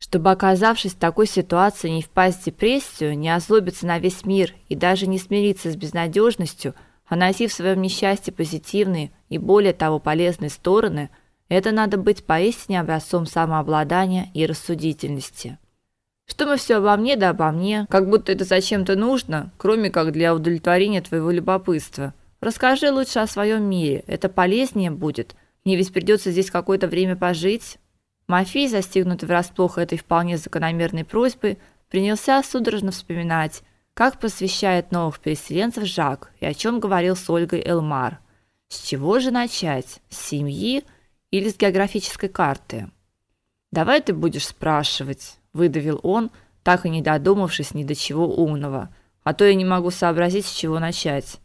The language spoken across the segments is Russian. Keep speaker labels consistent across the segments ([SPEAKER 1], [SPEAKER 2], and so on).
[SPEAKER 1] Чтобы, оказавшись в такой ситуации, не впасть в депрессию, не озлобиться на весь мир и даже не смириться с безнадежностью, а найти в своем несчастье позитивные и более того полезные стороны, это надо быть поистине образцом самообладания и рассудительности. Что мы все обо мне да обо мне, как будто это зачем-то нужно, кроме как для удовлетворения твоего любопытства. Расскажи лучше о своем мире, это полезнее будет. Мне ведь придется здесь какое-то время пожить. Мафий, застигнутый врасплох этой вполне закономерной просьбы, принялся судорожно вспоминать, как посвящает новых переселенцев Жак и о чем говорил с Ольгой Элмар. С чего же начать? С семьи или с географической карты? Давай ты будешь спрашивать, выдавил он, так и не додумавшись ни до чего умного. А то я не могу сообразить, с чего начать.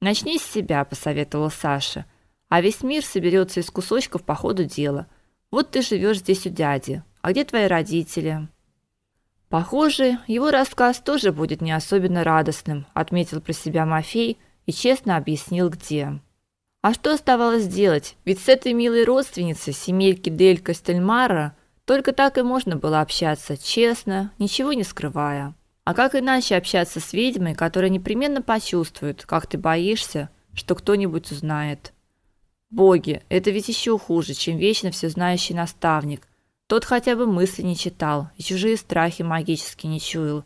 [SPEAKER 1] Начни с себя, посоветовала Саша. А весь мир соберется из кусочков по ходу дела. Вот ты живешь здесь у дяди. А где твои родители? Похоже, его рассказ тоже будет не особенно радостным, отметил про себя Мафей и честно объяснил где. А что оставалось делать? Ведь с этой милой родственницей семейки Дель Костельмара только так и можно было общаться, честно, ничего не скрывая. А как иначе общаться с ведьмой, которая непременно почувствует, как ты боишься, что кто-нибудь узнает? Боги, это ведь еще хуже, чем вечно все знающий наставник. Тот хотя бы мысли не читал и чужие страхи магически не чуял.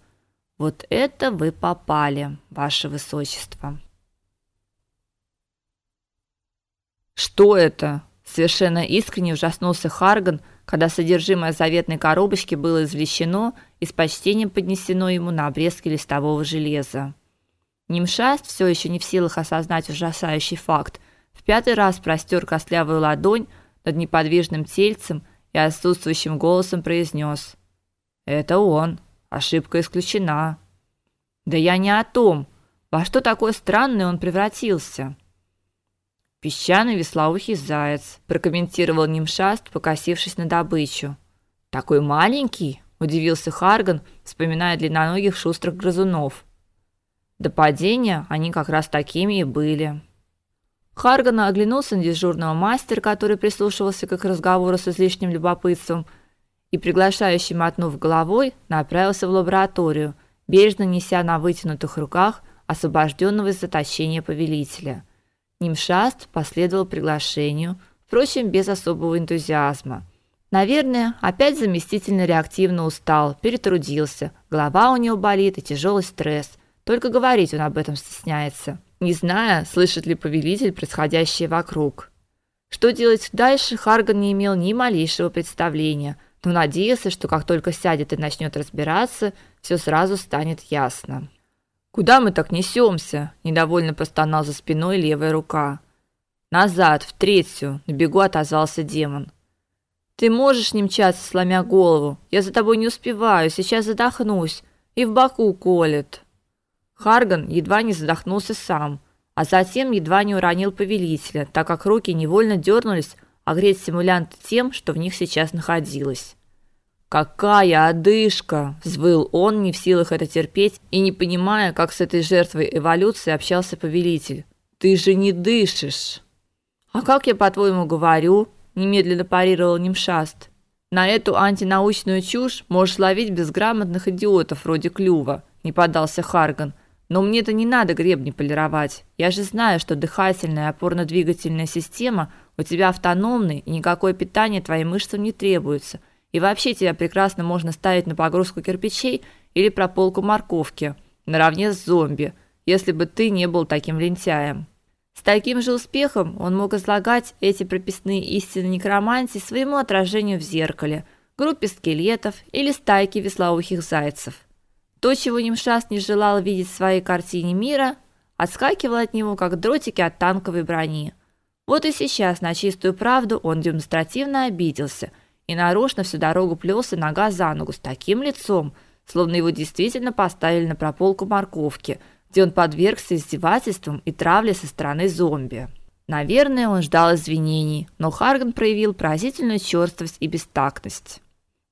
[SPEAKER 1] Вот это вы попали, ваше высочество. Что это? Совершенно искренне ужаснулся Харган, когда содержимое заветной коробочки было извлечено и с почтением поднесено ему на обрезки листового железа. Нимшаст, все еще не в силах осознать ужасающий факт, пятый раз простер костлявую ладонь над неподвижным тельцем и отсутствующим голосом произнес: "Это он. Ошибка исключена". "Да я не о том. Во что такое странное он превратился?" "Песчаный веслоухий заяц", прокомментировал Нимшаст, покосившись на добычу. "Такой маленький?" удивился Харган, вспоминая длинноногих шустрых грызунов. До падения они как раз такими и были. Харган оглянулся на дежурного мастера, который прислушивался к их разговору с излишним любопытством, и приглашающий мотнув головой, направился в лабораторию, бережно неся на вытянутых руках освобожденного из заточения повелителя. Нимшаст последовал приглашению, впрочем, без особого энтузиазма. Наверное, опять заместительно реактивно устал, перетрудился, голова у него болит и тяжелый стресс. Только говорить он об этом стесняется не зная, слышит ли повелитель происходящее вокруг. Что делать дальше, Харган не имел ни малейшего представления, но надеялся, что как только сядет и начнет разбираться, все сразу станет ясно. Куда мы так несемся? недовольно простонал за спиной левая рука. Назад, в третью, на бегу отозвался демон. Ты можешь не мчаться, сломя голову. Я за тобой не успеваю, сейчас задохнусь и в боку колет. Харган едва не задохнулся сам, а затем едва не уронил повелителя, так как руки невольно дернулись огреть симулянта тем, что в них сейчас находилось. Какая одышка, взвыл он, не в силах это терпеть и не понимая, как с этой жертвой эволюции общался повелитель. Ты же не дышишь. А как я, по-твоему, говорю? немедленно парировал Нимшаст. На эту антинаучную чушь можешь ловить безграмотных идиотов вроде Клюва, не поддался Харган. Но мне-то не надо гребни полировать. Я же знаю, что дыхательная и опорно-двигательная система у тебя автономны, и никакое питание твоим мышцам не требуется. И вообще тебя прекрасно можно ставить на погрузку кирпичей или прополку морковки, наравне с зомби, если бы ты не был таким лентяем. С таким же успехом он мог излагать эти прописные истины некромантии своему отражению в зеркале, группе скелетов или стайке веслоухих зайцев. То, чего Нимшас не желал видеть в своей картине мира, отскакивало от него, как дротики от танковой брони. Вот и сейчас на чистую правду он демонстративно обиделся и нарочно всю дорогу плелся нога за ногу с таким лицом, словно его действительно поставили на прополку морковки, где он подвергся издевательствам и травле со стороны зомби. Наверное, он ждал извинений, но Харган проявил поразительную черствость и бестактность.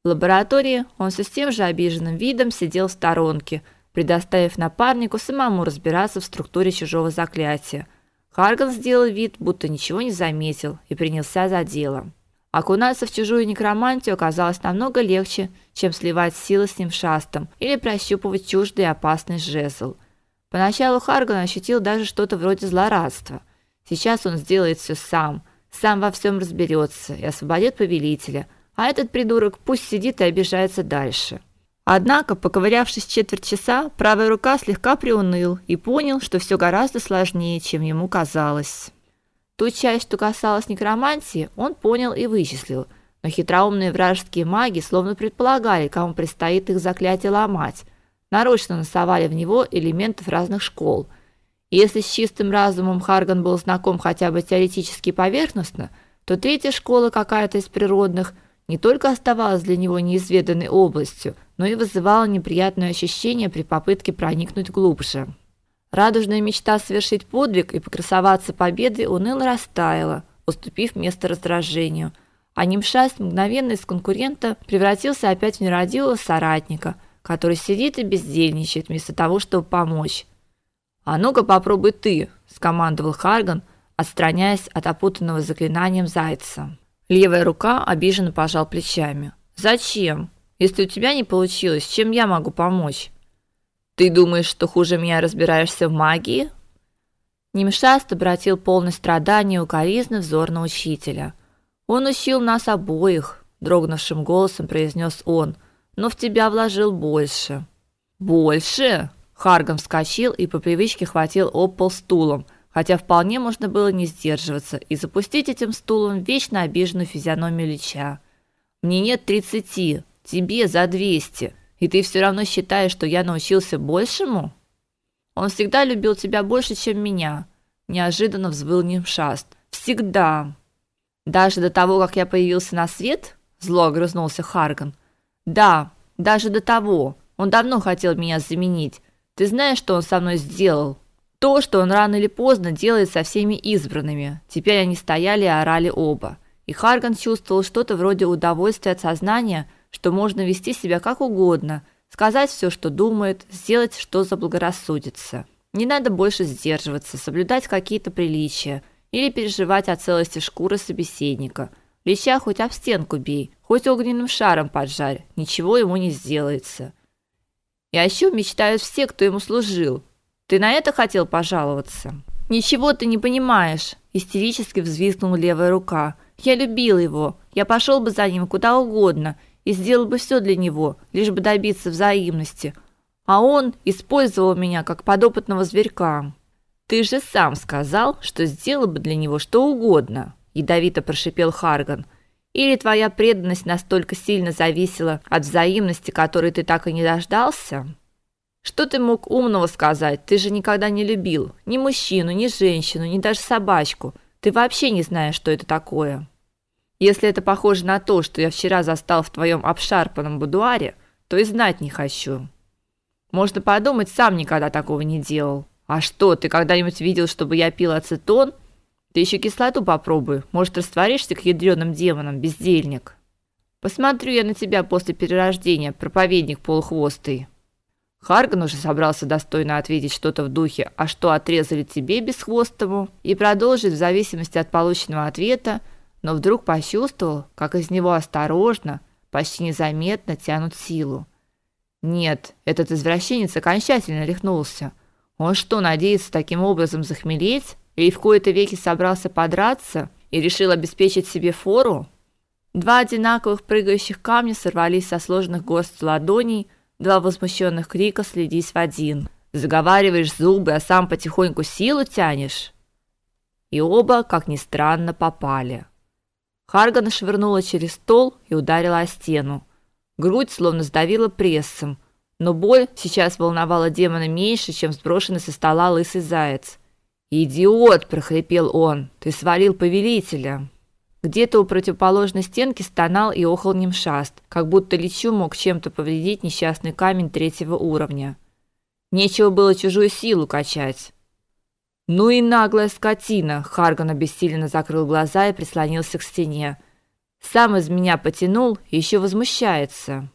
[SPEAKER 1] В лаборатории он с тем же обиженным видом сидел в сторонке, предоставив напарнику самому разбираться в структуре чужого заклятия. Харган сделал вид, будто ничего не заметил, и принялся за дело. Окунаться в чужую некромантию оказалось намного легче, чем сливать силы с ним шастом или прощупывать чуждый и опасный жезл. Поначалу Харган ощутил даже что-то вроде злорадства. Сейчас он сделает все сам, сам во всем разберется и освободит повелителя, а этот придурок пусть сидит и обижается дальше. Однако, поковырявшись четверть часа, правая рука слегка приуныл и понял, что все гораздо сложнее, чем ему казалось. Ту часть, что касалась некромантии, он понял и вычислил, но хитроумные вражеские маги словно предполагали, кому предстоит их заклятие ломать, нарочно насовали в него элементов разных школ. И если с чистым разумом Харган был знаком хотя бы теоретически поверхностно, то третья школа какая-то из природных не только оставалась для него неизведанной областью, но и вызывала неприятное ощущение при попытке проникнуть глубже. Радужная мечта совершить подвиг и покрасоваться победой уныло растаяла, уступив место раздражению. А Нимшаст мгновенно из конкурента превратился опять в нерадивого соратника, который сидит и бездельничает вместо того, чтобы помочь. «А ну-ка попробуй ты», – скомандовал Харган, отстраняясь от опутанного заклинанием зайца. Левая рука обиженно пожал плечами. «Зачем? Если у тебя не получилось, чем я могу помочь?» «Ты думаешь, что хуже меня разбираешься в магии?» Нимшаст обратил полный страдания укоризны взор на учителя. «Он учил нас обоих», – дрогнувшим голосом произнес он, – «но в тебя вложил больше». «Больше?» Харган вскочил и по привычке хватил об пол стулом, хотя вполне можно было не сдерживаться и запустить этим стулом вечно обиженную физиономию Лича. Мне нет тридцати, тебе за двести, и ты все равно считаешь, что я научился большему? Он всегда любил тебя больше, чем меня, неожиданно взвыл Нимшаст. Всегда. Даже до того, как я появился на свет? Зло огрызнулся Харган. Да, даже до того. Он давно хотел меня заменить. Ты знаешь, что он со мной сделал? То, что он рано или поздно делает со всеми избранными. Теперь они стояли и орали оба. И Харган чувствовал что-то вроде удовольствия от сознания, что можно вести себя как угодно, сказать все, что думает, сделать, что заблагорассудится. Не надо больше сдерживаться, соблюдать какие-то приличия или переживать о целости шкуры собеседника. Леща хоть об стенку бей, хоть огненным шаром поджарь, ничего ему не сделается. И еще мечтают все, кто ему служил, ты на это хотел пожаловаться? Ничего ты не понимаешь, истерически взвизгнула левая рука. Я любил его. Я пошел бы за ним куда угодно и сделал бы все для него, лишь бы добиться взаимности. А он использовал меня как подопытного зверька. Ты же сам сказал, что сделал бы для него что угодно, ядовито прошипел Харган. Или твоя преданность настолько сильно зависела от взаимности, которой ты так и не дождался? Что ты мог умного сказать? Ты же никогда не любил ни мужчину, ни женщину, ни даже собачку. Ты вообще не знаешь, что это такое. Если это похоже на то, что я вчера застал в твоем обшарпанном будуаре, то и знать не хочу. Можно подумать, сам никогда такого не делал. А что, ты когда-нибудь видел, чтобы я пил ацетон? Ты еще кислоту попробуй, может, растворишься к ядреным демонам, бездельник. Посмотрю я на тебя после перерождения, проповедник полухвостый. Харган уже собрался достойно ответить что-то в духе «А что отрезали тебе бесхвостому?» и продолжить в зависимости от полученного ответа, но вдруг почувствовал, как из него осторожно, почти незаметно тянут силу. Нет, этот извращенец окончательно рехнулся. Он что, надеется таким образом захмелеть? Или в кои-то веки собрался подраться и решил обеспечить себе фору? Два одинаковых прыгающих камня сорвались со сложных горст ладоней, Два возмущенных крика слились в один. Заговариваешь зубы, а сам потихоньку силу тянешь. И оба, как ни странно, попали. Харгана швырнула через стол и ударила о стену. Грудь словно сдавила прессом, но боль сейчас волновала демона меньше, чем сброшенный со стола лысый заяц. "Идиот", прохрипел он. "Ты свалил повелителя". Где-то у противоположной стенки стонал и охал Нимшаст, как будто Личу мог чем-то повредить несчастный камень третьего уровня. Нечего было чужую силу качать. Ну и наглая скотина, Харган обессиленно закрыл глаза и прислонился к стене. Сам из меня потянул еще возмущается.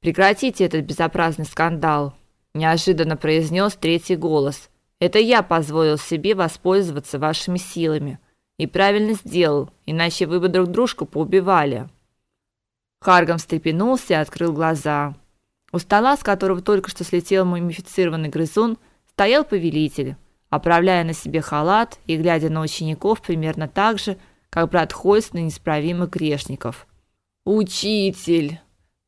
[SPEAKER 1] Прекратите этот безобразный скандал, неожиданно произнес третий голос. Это я позволил себе воспользоваться вашими силами. И правильно сделал, иначе вы бы друг дружку поубивали. Харгам встрепенулся и открыл глаза. У стола, с которого только что слетел мумифицированный грызун, стоял повелитель, оправляя на себе халат и глядя на учеников примерно так же, как брат Хольс на неисправимых грешников. «Учитель!»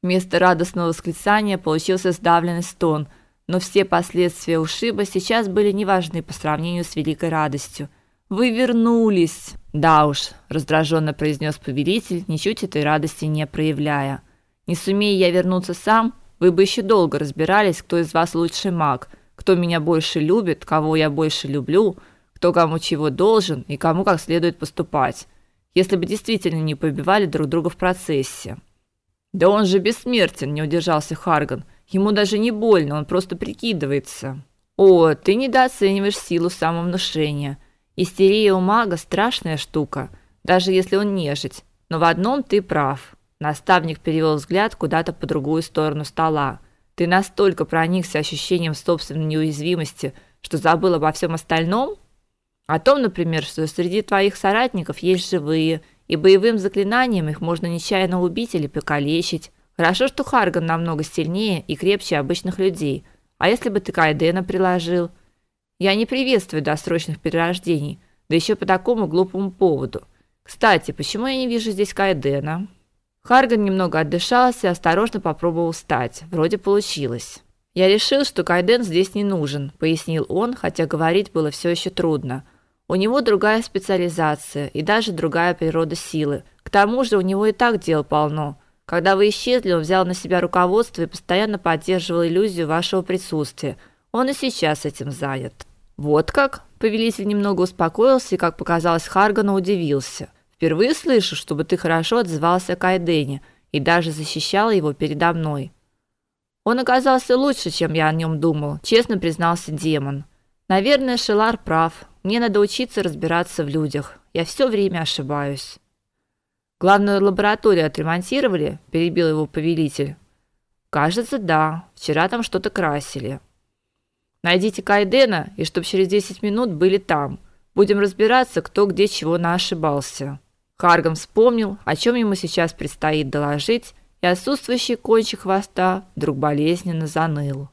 [SPEAKER 1] Вместо радостного восклицания получился сдавленный стон, но все последствия ушиба сейчас были неважны по сравнению с великой радостью. «Вы вернулись!» «Да уж», – раздраженно произнес повелитель, ничуть этой радости не проявляя. «Не сумея я вернуться сам, вы бы еще долго разбирались, кто из вас лучший маг, кто меня больше любит, кого я больше люблю, кто кому чего должен и кому как следует поступать, если бы действительно не побивали друг друга в процессе». «Да он же бессмертен», – не удержался Харган. «Ему даже не больно, он просто прикидывается». «О, ты недооцениваешь силу самовнушения». Истерия у мага страшная штука, даже если он нежить. Но в одном ты прав. Наставник перевел взгляд куда-то по другую сторону стола. Ты настолько проникся ощущением собственной неуязвимости, что забыл обо всем остальном? О том, например, что среди твоих соратников есть живые, и боевым заклинанием их можно нечаянно убить или покалечить. Хорошо, что Харган намного сильнее и крепче обычных людей. А если бы ты Кайдена приложил – я не приветствую досрочных перерождений, да еще по такому глупому поводу. Кстати, почему я не вижу здесь Кайдена? Харган немного отдышался и осторожно попробовал встать. Вроде получилось. Я решил, что Кайден здесь не нужен, пояснил он, хотя говорить было все еще трудно. У него другая специализация и даже другая природа силы. К тому же у него и так дел полно. Когда вы исчезли, он взял на себя руководство и постоянно поддерживал иллюзию вашего присутствия – он и сейчас этим занят. Вот как? Повелитель немного успокоился и, как показалось Харгану, удивился. Впервые слышу, чтобы ты хорошо отзывался о Кайдене и даже защищал его передо мной. Он оказался лучше, чем я о нем думал, честно признался демон. Наверное, Шелар прав. Мне надо учиться разбираться в людях. Я все время ошибаюсь. Главную лабораторию отремонтировали, перебил его повелитель. Кажется, да. Вчера там что-то красили. Найдите Кайдена, и чтоб через 10 минут были там. Будем разбираться, кто где чего наошибался. Харгам вспомнил, о чем ему сейчас предстоит доложить, и отсутствующий кончик хвоста вдруг болезненно заныл.